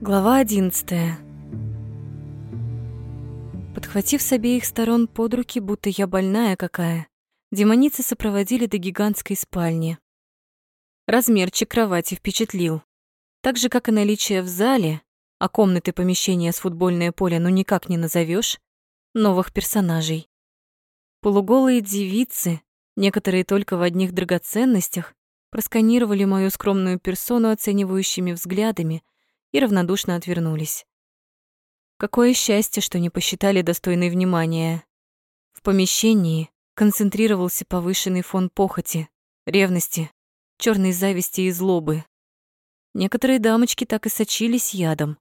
Глава одиннадцатая. Подхватив с обеих сторон под руки, будто я больная какая, демоницы сопроводили до гигантской спальни. Размерчик кровати впечатлил. Так же, как и наличие в зале, а комнаты помещения с футбольное поле ну никак не назовешь, новых персонажей. Полуголые девицы, некоторые только в одних драгоценностях, просканировали мою скромную персону оценивающими взглядами и равнодушно отвернулись. Какое счастье, что не посчитали достойной внимания. В помещении концентрировался повышенный фон похоти, ревности, черной зависти и злобы. Некоторые дамочки так и сочились ядом,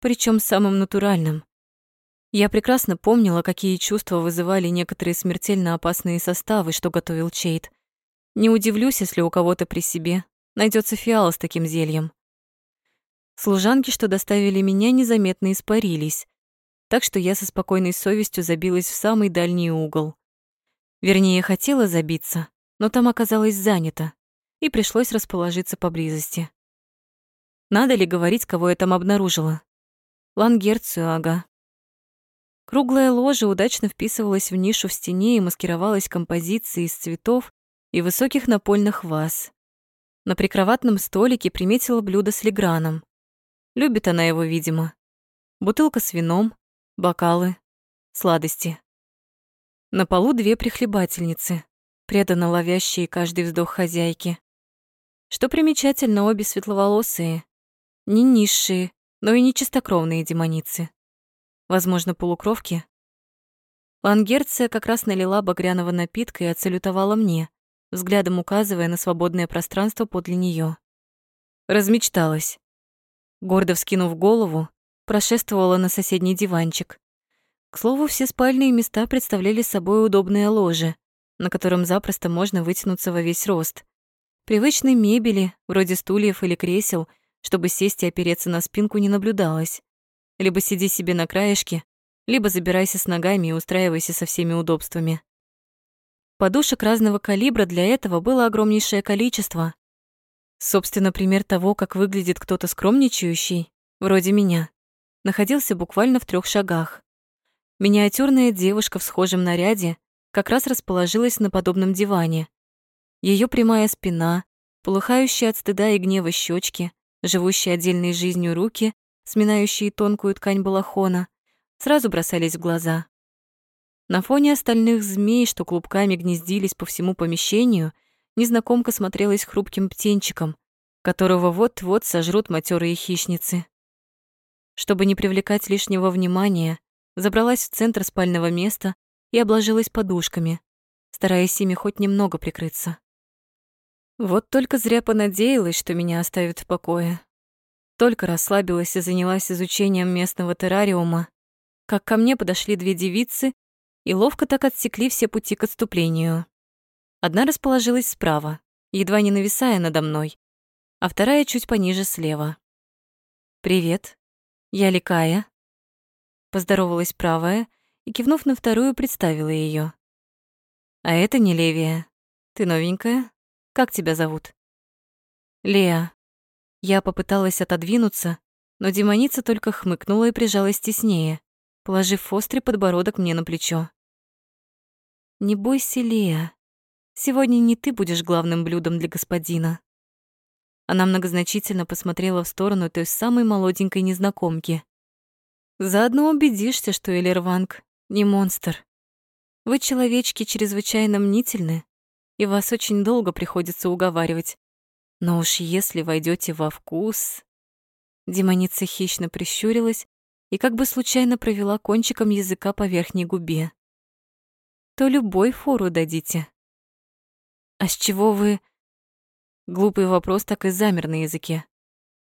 причем самым натуральным. Я прекрасно помнила, какие чувства вызывали некоторые смертельно опасные составы, что готовил Чейт. Не удивлюсь, если у кого-то при себе найдется фиал с таким зельем. Служанки, что доставили меня, незаметно испарились, так что я со спокойной совестью забилась в самый дальний угол. Вернее, хотела забиться, но там оказалось занято, и пришлось расположиться поблизости. Надо ли говорить, кого я там обнаружила? Лангерцию, ага. Круглая ложа удачно вписывалась в нишу в стене и маскировалась композицией из цветов и высоких напольных ваз. На прикроватном столике приметила блюдо с леграном. Любит она его, видимо. Бутылка с вином, бокалы, сладости. На полу две прихлебательницы, преданно ловящие каждый вздох хозяйки. Что примечательно, обе светловолосые, не низшие, но и не чистокровные демоницы. Возможно, полукровки. Лангерция как раз налила багряного напитка и отсалютовала мне, взглядом указывая на свободное пространство подле нее. Размечталась гордо вскинув голову, прошествовала на соседний диванчик. К слову, все спальные места представляли собой удобное ложе, на котором запросто можно вытянуться во весь рост. Привычной мебели, вроде стульев или кресел, чтобы сесть и опереться на спинку, не наблюдалось. Либо сиди себе на краешке, либо забирайся с ногами и устраивайся со всеми удобствами. Подушек разного калибра для этого было огромнейшее количество, Собственно, пример того, как выглядит кто-то скромничающий, вроде меня, находился буквально в трех шагах. Миниатюрная девушка в схожем наряде как раз расположилась на подобном диване. Ее прямая спина, полыхающие от стыда и гнева щечки, живущие отдельной жизнью руки, сминающие тонкую ткань балахона, сразу бросались в глаза. На фоне остальных змей, что клубками гнездились по всему помещению, незнакомка смотрелась хрупким птенчиком, которого вот-вот сожрут матерые хищницы. Чтобы не привлекать лишнего внимания, забралась в центр спального места и обложилась подушками, стараясь ими хоть немного прикрыться. Вот только зря понадеялась, что меня оставят в покое. Только расслабилась и занялась изучением местного террариума, как ко мне подошли две девицы и ловко так отсекли все пути к отступлению. Одна расположилась справа, едва не нависая надо мной, а вторая чуть пониже слева. «Привет, я Ликая». Поздоровалась правая и, кивнув на вторую, представила ее. «А это не Левия. Ты новенькая? Как тебя зовут?» «Леа». Я попыталась отодвинуться, но демоница только хмыкнула и прижалась теснее, положив острый подбородок мне на плечо. «Не бойся, Леа. Сегодня не ты будешь главным блюдом для господина. Она многозначительно посмотрела в сторону той самой молоденькой незнакомки. Заодно убедишься, что Элерванг не монстр. Вы, человечки, чрезвычайно мнительны, и вас очень долго приходится уговаривать. Но уж если войдете во вкус... Демоница хищно прищурилась и как бы случайно провела кончиком языка по верхней губе. То любой фору дадите. «А с чего вы...» Глупый вопрос так и замер на языке.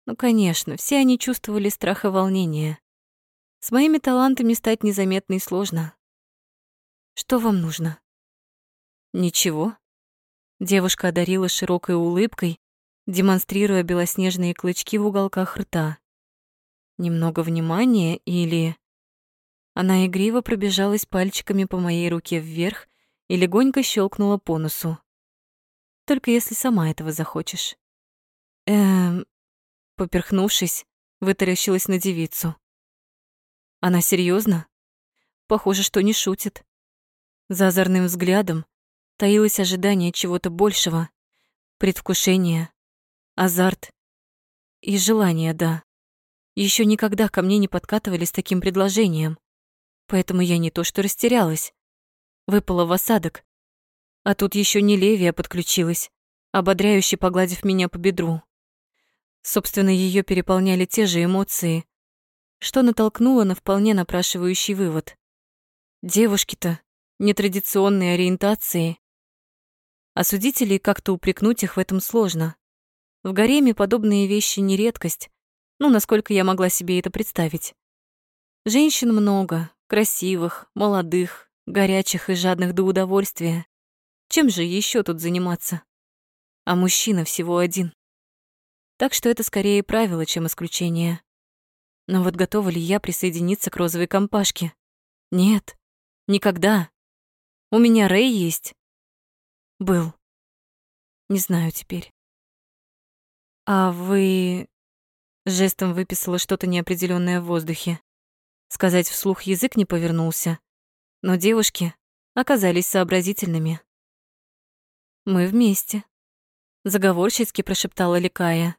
Ну, конечно, все они чувствовали страх и волнение. С моими талантами стать незаметной сложно. Что вам нужно? Ничего. Девушка одарила широкой улыбкой, демонстрируя белоснежные клычки в уголках рта. Немного внимания или... Она игриво пробежалась пальчиками по моей руке вверх и легонько щелкнула по носу. Только если сама этого захочешь. Эм... Поперхнувшись, вытаращилась на девицу. Она серьезно? Похоже, что не шутит. За озорным взглядом таилось ожидание чего-то большего, предвкушение, азарт и желание, да. Еще никогда ко мне не подкатывали с таким предложением, поэтому я не то что растерялась, выпала в осадок. А тут еще не Левия подключилась, ободряюще погладив меня по бедру. Собственно, ее переполняли те же эмоции, что натолкнуло на вполне напрашивающий вывод. Девушки-то нетрадиционной ориентации. Осудить или как-то упрекнуть их в этом сложно. В гареме подобные вещи не редкость, ну, насколько я могла себе это представить. Женщин много, красивых, молодых, горячих и жадных до удовольствия. Чем же еще тут заниматься? А мужчина всего один. Так что это скорее правило, чем исключение. Но вот готова ли я присоединиться к розовой компашке? Нет, никогда. У меня Рэй есть. Был. Не знаю теперь. А вы... Жестом выписала что-то неопределённое в воздухе. Сказать вслух язык не повернулся. Но девушки оказались сообразительными. «Мы вместе», — заговорщицки прошептала Ликая.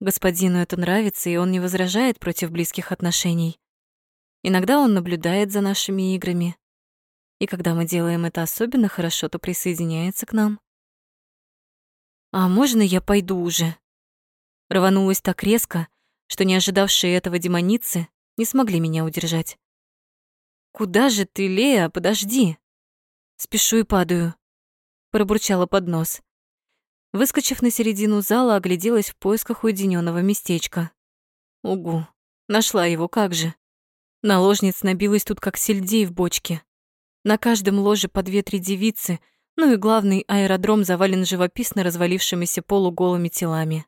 Господину это нравится, и он не возражает против близких отношений. Иногда он наблюдает за нашими играми. И когда мы делаем это особенно хорошо, то присоединяется к нам. «А можно я пойду уже?» Рванулась так резко, что не ожидавшие этого демоницы не смогли меня удержать. «Куда же ты, Лея? Подожди!» «Спешу и падаю», — пробурчала под нос. Выскочив на середину зала, огляделась в поисках уединенного местечка. Угу, нашла его, как же. Наложниц набилась тут, как сельдей в бочке. На каждом ложе по две-три девицы, ну и главный аэродром завален живописно развалившимися полуголыми телами.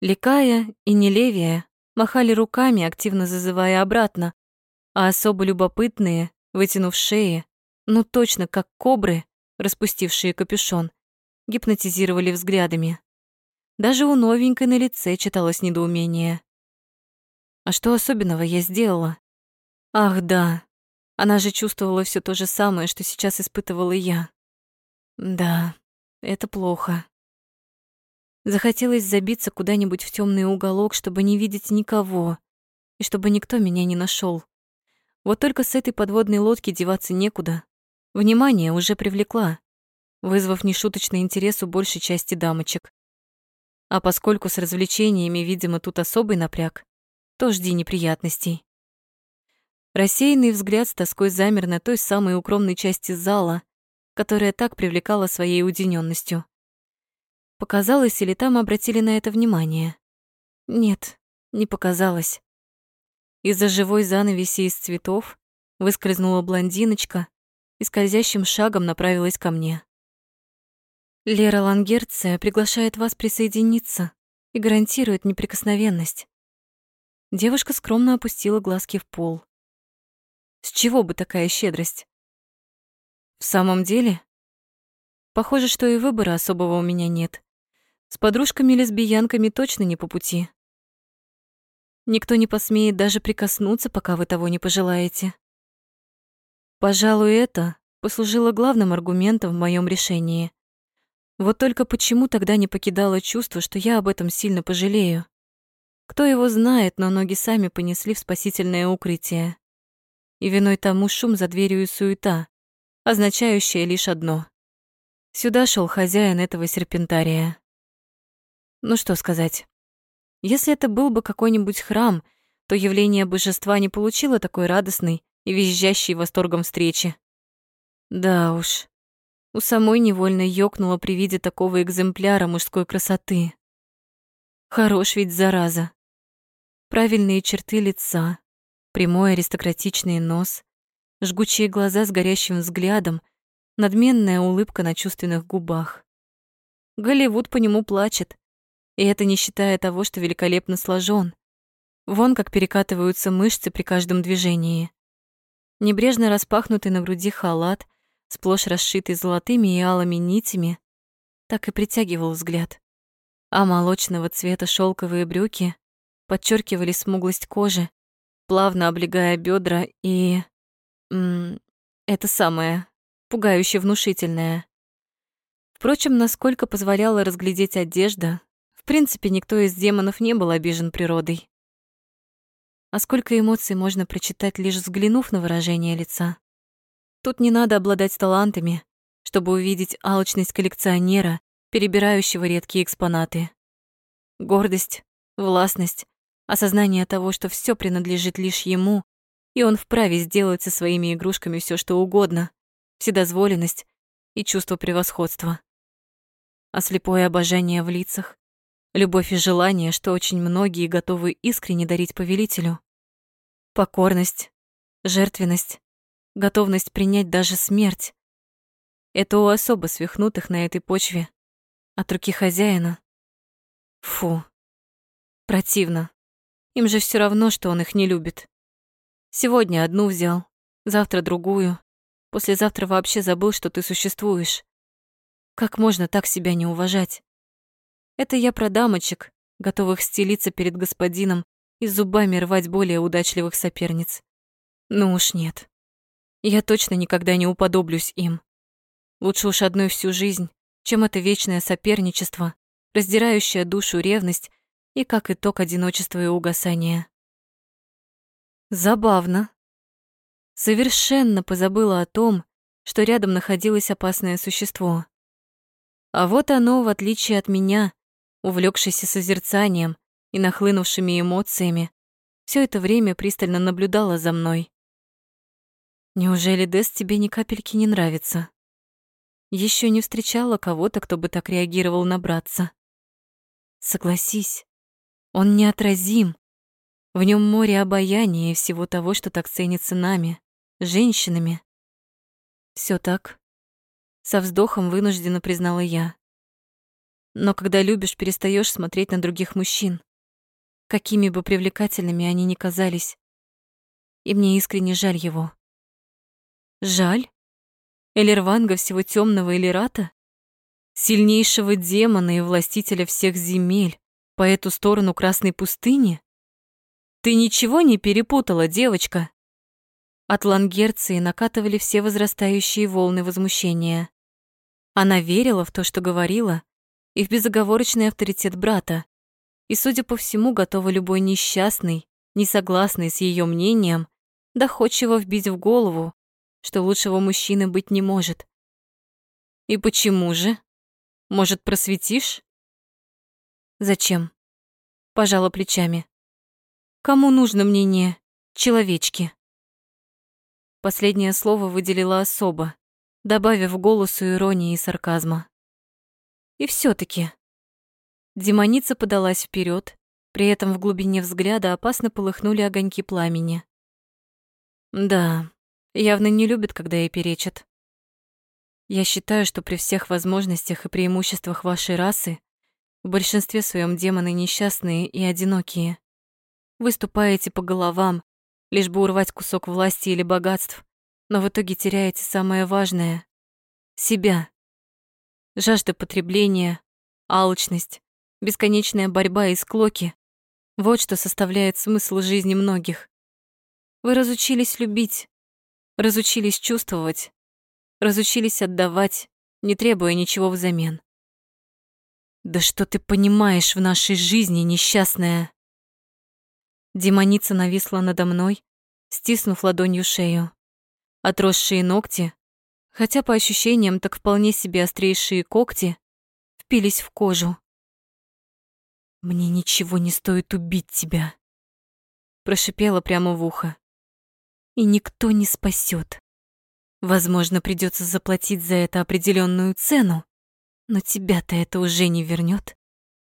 Ликая и Нелевия махали руками, активно зазывая обратно, а особо любопытные, вытянув шеи, ну точно как кобры, распустившие капюшон, гипнотизировали взглядами. Даже у новенькой на лице читалось недоумение. А что особенного я сделала? Ах, да. Она же чувствовала все то же самое, что сейчас испытывала я. Да, это плохо. Захотелось забиться куда-нибудь в темный уголок, чтобы не видеть никого, и чтобы никто меня не нашел. Вот только с этой подводной лодки деваться некуда. Внимание уже привлекла вызвав нешуточный интерес у большей части дамочек. А поскольку с развлечениями, видимо, тут особый напряг, то жди неприятностей. Рассеянный взгляд с тоской замер на той самой укромной части зала, которая так привлекала своей уединенностью. Показалось, или там обратили на это внимание? Нет, не показалось. Из-за живой занавеси из цветов выскользнула блондиночка и скользящим шагом направилась ко мне. Лера Лангерция приглашает вас присоединиться и гарантирует неприкосновенность. Девушка скромно опустила глазки в пол. С чего бы такая щедрость? В самом деле? Похоже, что и выбора особого у меня нет. С подружками-лесбиянками точно не по пути. Никто не посмеет даже прикоснуться, пока вы того не пожелаете. Пожалуй, это послужило главным аргументом в моем решении. Вот только почему тогда не покидало чувство, что я об этом сильно пожалею? Кто его знает, но ноги сами понесли в спасительное укрытие. И виной тому шум за дверью и суета, означающая лишь одно. Сюда шел хозяин этого серпентария. Ну что сказать. Если это был бы какой-нибудь храм, то явление божества не получило такой радостной и визжащей восторгом встречи. Да уж, у самой невольно ёкнуло при виде такого экземпляра мужской красоты. Хорош ведь зараза. Правильные черты лица, прямой аристократичный нос, жгучие глаза с горящим взглядом, надменная улыбка на чувственных губах. Голливуд по нему плачет, и это не считая того, что великолепно сложен. Вон как перекатываются мышцы при каждом движении. Небрежно распахнутый на груди халат сплошь расшитый золотыми и алыми нитями, так и притягивал взгляд. А молочного цвета шелковые брюки подчеркивали смуглость кожи, плавно облегая бедра и... М это самое, пугающе внушительное. Впрочем, насколько позволяла разглядеть одежда, в принципе, никто из демонов не был обижен природой. А сколько эмоций можно прочитать, лишь взглянув на выражение лица. Тут не надо обладать талантами, чтобы увидеть алчность коллекционера, перебирающего редкие экспонаты. Гордость, властность, осознание того, что все принадлежит лишь ему, и он вправе сделать со своими игрушками все, что угодно, вседозволенность и чувство превосходства. А слепое обожание в лицах, любовь и желание, что очень многие готовы искренне дарить повелителю. Покорность, жертвенность, готовность принять даже смерть. Это у особо свихнутых на этой почве. От руки хозяина. Фу. Противно. Им же все равно, что он их не любит. Сегодня одну взял, завтра другую, послезавтра вообще забыл, что ты существуешь. Как можно так себя не уважать? Это я про дамочек, готовых стелиться перед господином и зубами рвать более удачливых соперниц. Ну уж нет. Я точно никогда не уподоблюсь им. Лучше уж одной всю жизнь, чем это вечное соперничество, раздирающее душу ревность и, как итог, одиночество и угасание. Забавно. Совершенно позабыла о том, что рядом находилось опасное существо. А вот оно, в отличие от меня, увлекшееся созерцанием, и нахлынувшими эмоциями, все это время пристально наблюдала за мной. Неужели Дэс тебе ни капельки не нравится? Еще не встречала кого-то, кто бы так реагировал на братца. Согласись, он неотразим. В нем море обаяния и всего того, что так ценится нами, женщинами. Все так. Со вздохом вынужденно признала я. Но когда любишь, перестаешь смотреть на других мужчин какими бы привлекательными они ни казались. И мне искренне жаль его. Жаль? Элерванга всего темного Элирата? Сильнейшего демона и властителя всех земель по эту сторону Красной пустыни? Ты ничего не перепутала, девочка? От Лангерции накатывали все возрастающие волны возмущения. Она верила в то, что говорила, и в безоговорочный авторитет брата и, судя по всему, готова любой несчастный, несогласный с ее мнением, доходчиво вбить в голову, что лучшего мужчины быть не может. И почему же? Может, просветишь? Зачем? Пожала плечами. Кому нужно мнение человечки? Последнее слово выделила особо, добавив голосу иронии и сарказма. И все таки Демоница подалась вперед, при этом в глубине взгляда опасно полыхнули огоньки пламени. Да, явно не любит, когда ей перечат. Я считаю, что при всех возможностях и преимуществах вашей расы в большинстве своем демоны несчастные и одинокие. Выступаете по головам, лишь бы урвать кусок власти или богатств, но в итоге теряете самое важное — себя. Жажда потребления, алчность, бесконечная борьба и склоки — вот что составляет смысл жизни многих. Вы разучились любить, разучились чувствовать, разучились отдавать, не требуя ничего взамен. Да что ты понимаешь в нашей жизни, несчастная? Демоница нависла надо мной, стиснув ладонью шею. Отросшие ногти, хотя по ощущениям так вполне себе острейшие когти, впились в кожу. «Мне ничего не стоит убить тебя», — прошипела прямо в ухо. «И никто не спасет. Возможно, придется заплатить за это определенную цену, но тебя-то это уже не вернет.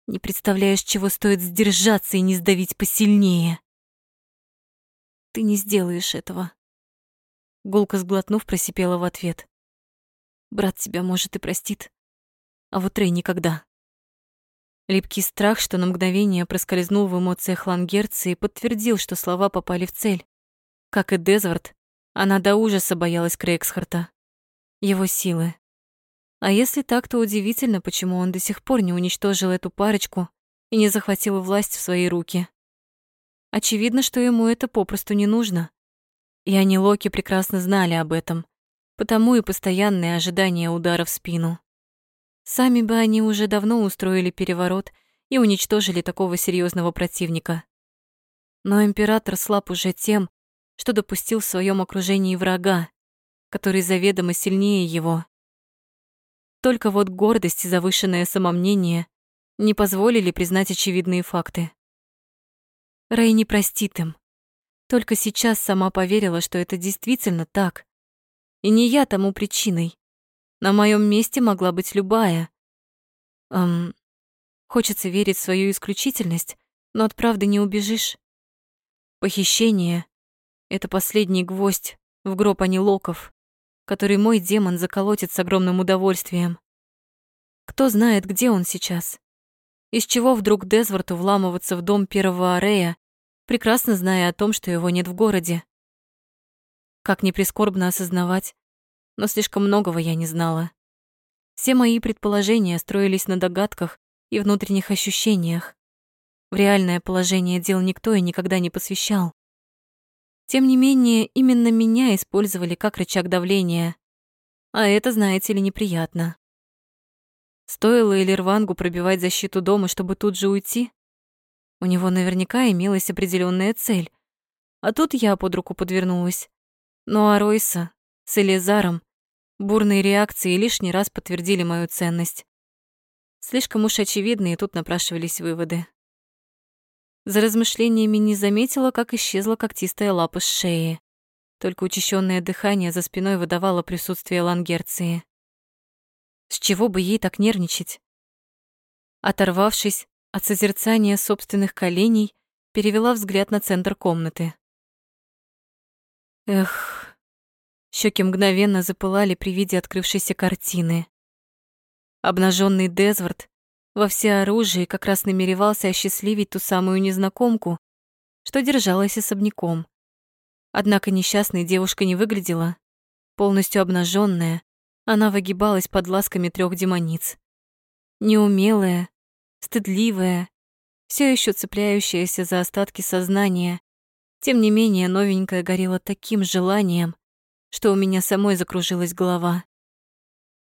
Не представляешь, чего стоит сдержаться и не сдавить посильнее. Ты не сделаешь этого. Гулко сглотнув, просипела в ответ. Брат тебя, может, и простит, а вот Рэй никогда. Липкий страх, что на мгновение проскользнул в эмоциях Лангерции, подтвердил, что слова попали в цель. Как и Дезвард, она до ужаса боялась Крейгсхарта. Его силы. А если так, то удивительно, почему он до сих пор не уничтожил эту парочку и не захватил власть в свои руки. Очевидно, что ему это попросту не нужно. И они Локи прекрасно знали об этом, потому и постоянное ожидание удара в спину. Сами бы они уже давно устроили переворот и уничтожили такого серьезного противника. Но император слаб уже тем, что допустил в своем окружении врага, который заведомо сильнее его. Только вот гордость и завышенное самомнение не позволили признать очевидные факты. Рэй не простит им. Только сейчас сама поверила, что это действительно так. И не я тому причиной. На моем месте могла быть любая. Эм, хочется верить в свою исключительность, но от правды не убежишь. Похищение — это последний гвоздь в гроб анилоков который мой демон заколотит с огромным удовольствием. Кто знает, где он сейчас? Из чего вдруг Дезворту вламываться в дом первого Арея, прекрасно зная о том, что его нет в городе? Как не прискорбно осознавать, но слишком многого я не знала. Все мои предположения строились на догадках и внутренних ощущениях. В реальное положение дел никто и никогда не посвящал. Тем не менее, именно меня использовали как рычаг давления. А это, знаете ли, неприятно. Стоило Элирвангу пробивать защиту дома, чтобы тут же уйти? У него наверняка имелась определенная цель. А тут я под руку подвернулась. Ну а Ройса с Элизаром бурные реакции лишний раз подтвердили мою ценность. Слишком уж очевидные тут напрашивались выводы. За размышлениями не заметила, как исчезла когтистая лапа с шеи. Только учащенное дыхание за спиной выдавало присутствие лангерции. С чего бы ей так нервничать? Оторвавшись от созерцания собственных коленей, перевела взгляд на центр комнаты. Эх, щеки мгновенно запылали при виде открывшейся картины. Обнаженный Дезвард во всеоружии как раз намеревался осчастливить ту самую незнакомку, что держалась особняком. Однако несчастной девушка не выглядела. Полностью обнаженная, она выгибалась под ласками трех демониц. Неумелая, стыдливая, все еще цепляющаяся за остатки сознания. Тем не менее, новенькая горела таким желанием, что у меня самой закружилась голова.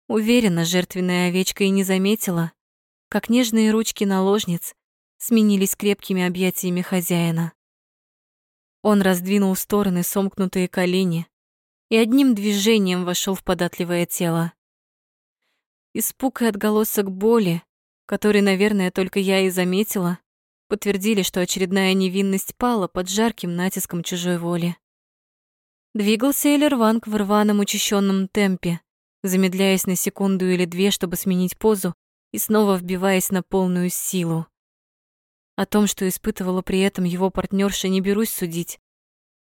Уверена, жертвенная овечка и не заметила, как нежные ручки наложниц сменились крепкими объятиями хозяина. Он раздвинул в стороны сомкнутые колени и одним движением вошел в податливое тело. Испуг и отголосок боли, который, наверное, только я и заметила, подтвердили, что очередная невинность пала под жарким натиском чужой воли. Двигался Элерванг в рваном учащенном темпе, замедляясь на секунду или две, чтобы сменить позу и снова вбиваясь на полную силу. О том, что испытывала при этом его партнерша, не берусь судить.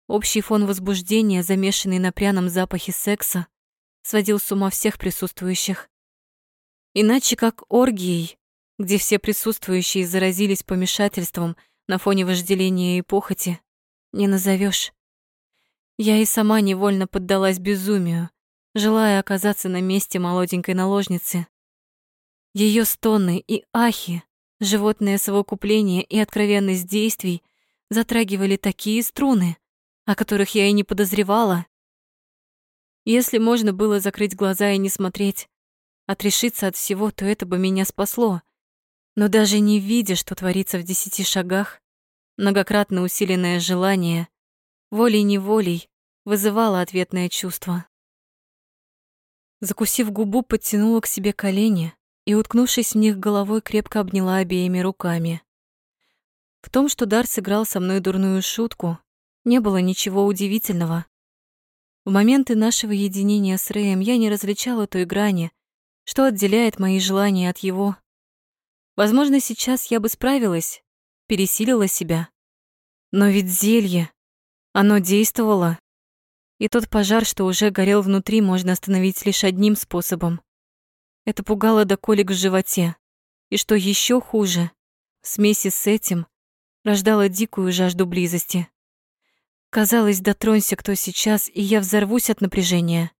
Общий фон возбуждения, замешанный на пряном запахе секса, сводил с ума всех присутствующих. Иначе как оргией, где все присутствующие заразились помешательством на фоне вожделения и похоти, не назовешь. Я и сама невольно поддалась безумию, желая оказаться на месте молоденькой наложницы. Ее стоны и ахи, животное совокупление и откровенность действий затрагивали такие струны, о которых я и не подозревала. Если можно было закрыть глаза и не смотреть, отрешиться от всего, то это бы меня спасло. Но даже не видя, что творится в десяти шагах, многократно усиленное желание волей-неволей вызывало ответное чувство. Закусив губу, подтянула к себе колени, и, уткнувшись в них головой, крепко обняла обеими руками. В том, что Дар сыграл со мной дурную шутку, не было ничего удивительного. В моменты нашего единения с Рэем я не различала той грани, что отделяет мои желания от его. Возможно, сейчас я бы справилась, пересилила себя. Но ведь зелье, оно действовало. И тот пожар, что уже горел внутри, можно остановить лишь одним способом это пугало до колик в животе. И что еще хуже, в смеси с этим рождало дикую жажду близости. Казалось, дотронься кто сейчас, и я взорвусь от напряжения.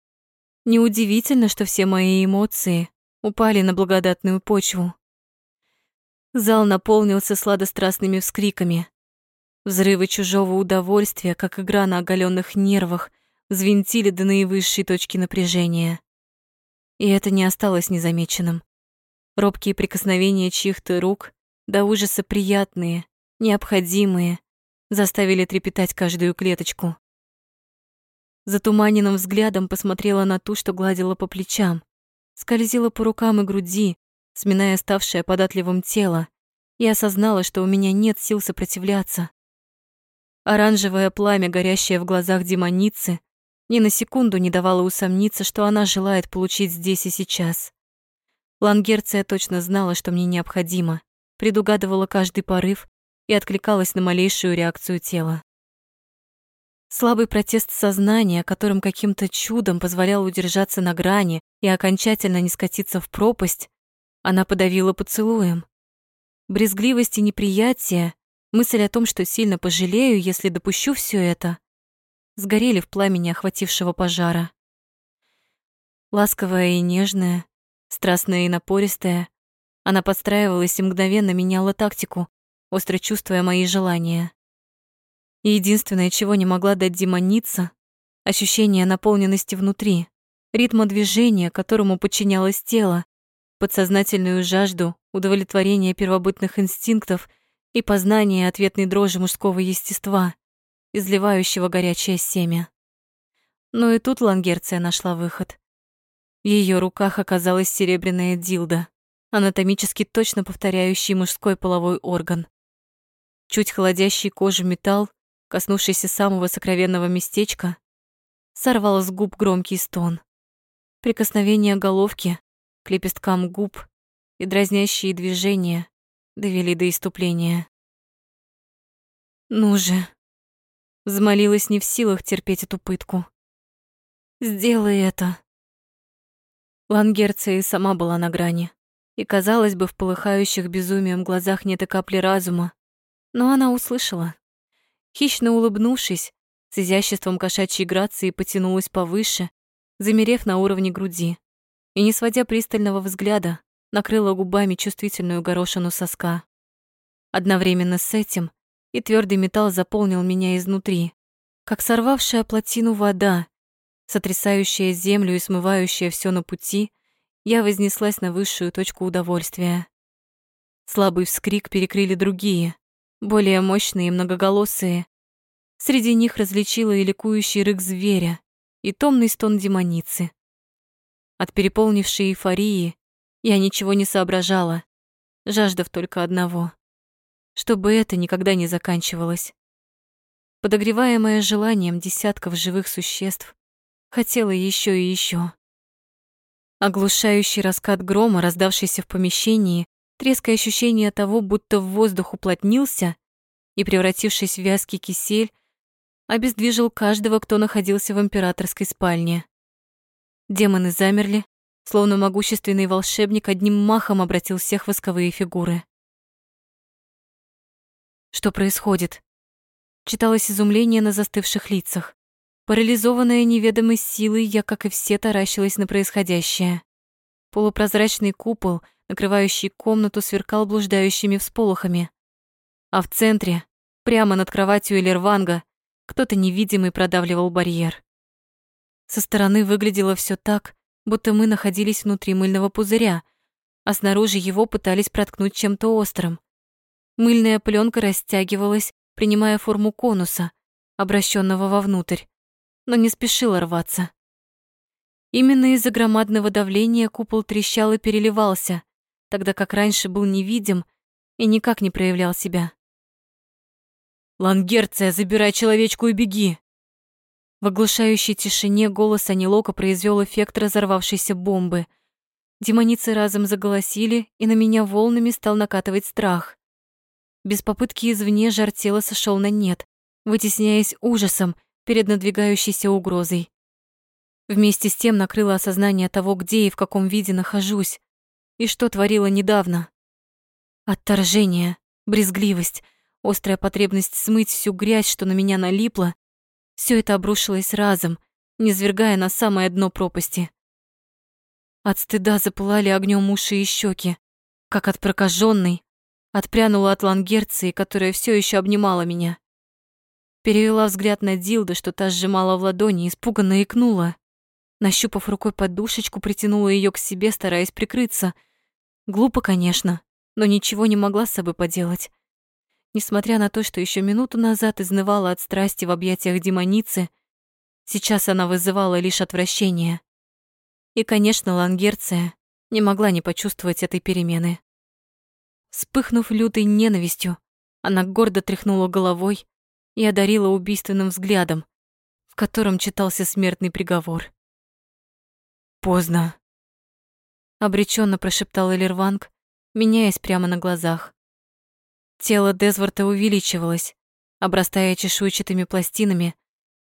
Неудивительно, что все мои эмоции упали на благодатную почву. Зал наполнился сладострастными вскриками. Взрывы чужого удовольствия, как игра на оголенных нервах, взвинтили до наивысшей точки напряжения. И это не осталось незамеченным. Робкие прикосновения чьих-то рук, до ужаса приятные, необходимые, заставили трепетать каждую клеточку. Затуманенным взглядом посмотрела на ту, что гладила по плечам, скользила по рукам и груди, сминая ставшее податливым тело, и осознала, что у меня нет сил сопротивляться. Оранжевое пламя, горящее в глазах демоницы, ни на секунду не давало усомниться, что она желает получить здесь и сейчас. Лангерция точно знала, что мне необходимо, предугадывала каждый порыв и откликалась на малейшую реакцию тела. Слабый протест сознания, которым каким-то чудом позволял удержаться на грани и окончательно не скатиться в пропасть, она подавила поцелуем. Брезгливость и неприятие, мысль о том, что сильно пожалею, если допущу все это, сгорели в пламени охватившего пожара. Ласковая и нежная, страстная и напористая, она подстраивалась и мгновенно меняла тактику, остро чувствуя мои желания. И единственное, чего не могла дать демоница, ощущение наполненности внутри, ритма движения, которому подчинялось тело, подсознательную жажду удовлетворения первобытных инстинктов и познания ответной дрожи мужского естества, изливающего горячее семя. Но и тут Лангерция нашла выход. В ее руках оказалась серебряная дилда, анатомически точно повторяющий мужской половой орган. Чуть холодящий кожу металл, коснувшийся самого сокровенного местечка, сорвал с губ громкий стон. Прикосновение головки к лепесткам губ и дразнящие движения довели до иступления. «Ну же!» Взмолилась не в силах терпеть эту пытку. «Сделай это!» Лангерция и сама была на грани, и, казалось бы, в полыхающих безумием глазах нет и капли разума, но она услышала. Хищно улыбнувшись, с изяществом кошачьей грации потянулась повыше, замерев на уровне груди и, не сводя пристального взгляда, накрыла губами чувствительную горошину соска. Одновременно с этим и твердый металл заполнил меня изнутри, как сорвавшая плотину вода, сотрясающая землю и смывающая все на пути, я вознеслась на высшую точку удовольствия. Слабый вскрик перекрыли другие, более мощные и многоголосые. Среди них различила и ликующий рык зверя, и томный стон демоницы. От переполнившей эйфории я ничего не соображала, жаждав только одного — чтобы это никогда не заканчивалось. Подогреваемая желанием десятков живых существ, хотела еще и еще. Оглушающий раскат грома, раздавшийся в помещении, треск ощущение того, будто воздух уплотнился и, превратившись в вязкий кисель, обездвижил каждого, кто находился в императорской спальне. Демоны замерли, словно могущественный волшебник одним махом обратил всех восковые фигуры. Что происходит? Читалось изумление на застывших лицах. Парализованная неведомой силой, я, как и все, таращилась на происходящее. Полупрозрачный купол, накрывающий комнату, сверкал блуждающими всполохами. А в центре, прямо над кроватью Элерванга, кто-то невидимый продавливал барьер. Со стороны выглядело все так, будто мы находились внутри мыльного пузыря, а снаружи его пытались проткнуть чем-то острым. Мыльная пленка растягивалась, принимая форму конуса, обращенного вовнутрь, но не спешила рваться. Именно из-за громадного давления купол трещал и переливался, тогда как раньше был невидим и никак не проявлял себя. «Лангерция, забирай человечку и беги!» В оглушающей тишине голос Анилока произвел эффект разорвавшейся бомбы. Демоницы разом заголосили, и на меня волнами стал накатывать страх. Без попытки извне жар тела сошел на нет, вытесняясь ужасом перед надвигающейся угрозой. Вместе с тем накрыло осознание того, где и в каком виде нахожусь, и что творила недавно. Отторжение, брезгливость, острая потребность смыть всю грязь, что на меня налипла, все это обрушилось разом, низвергая на самое дно пропасти. От стыда запылали огнем уши и щеки, как от прокаженной, отпрянула от лангерции, которая все еще обнимала меня, Перевела взгляд на Дилда, что та сжимала в ладони, испуганно икнула. Нащупав рукой подушечку, притянула ее к себе, стараясь прикрыться. Глупо, конечно, но ничего не могла с собой поделать. Несмотря на то, что еще минуту назад изнывала от страсти в объятиях демоницы, сейчас она вызывала лишь отвращение. И, конечно, Лангерция не могла не почувствовать этой перемены. Вспыхнув лютой ненавистью, она гордо тряхнула головой и одарила убийственным взглядом, в котором читался смертный приговор. «Поздно», — обреченно прошептал Элерванг, меняясь прямо на глазах. Тело Дезворта увеличивалось, обрастая чешуйчатыми пластинами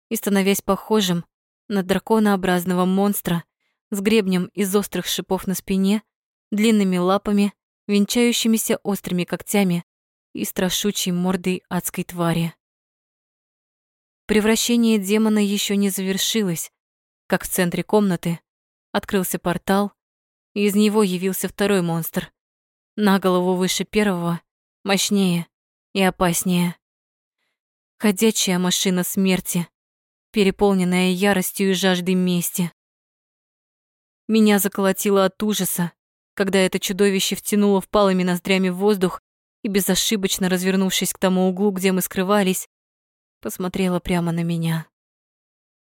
и становясь похожим на драконообразного монстра с гребнем из острых шипов на спине, длинными лапами, венчающимися острыми когтями и страшучей мордой адской твари. Превращение демона еще не завершилось, как в центре комнаты открылся портал, и из него явился второй монстр, на голову выше первого, мощнее и опаснее. Ходячая машина смерти, переполненная яростью и жаждой мести. Меня заколотило от ужаса, когда это чудовище втянуло впалыми ноздрями в воздух и, безошибочно развернувшись к тому углу, где мы скрывались, посмотрела прямо на меня.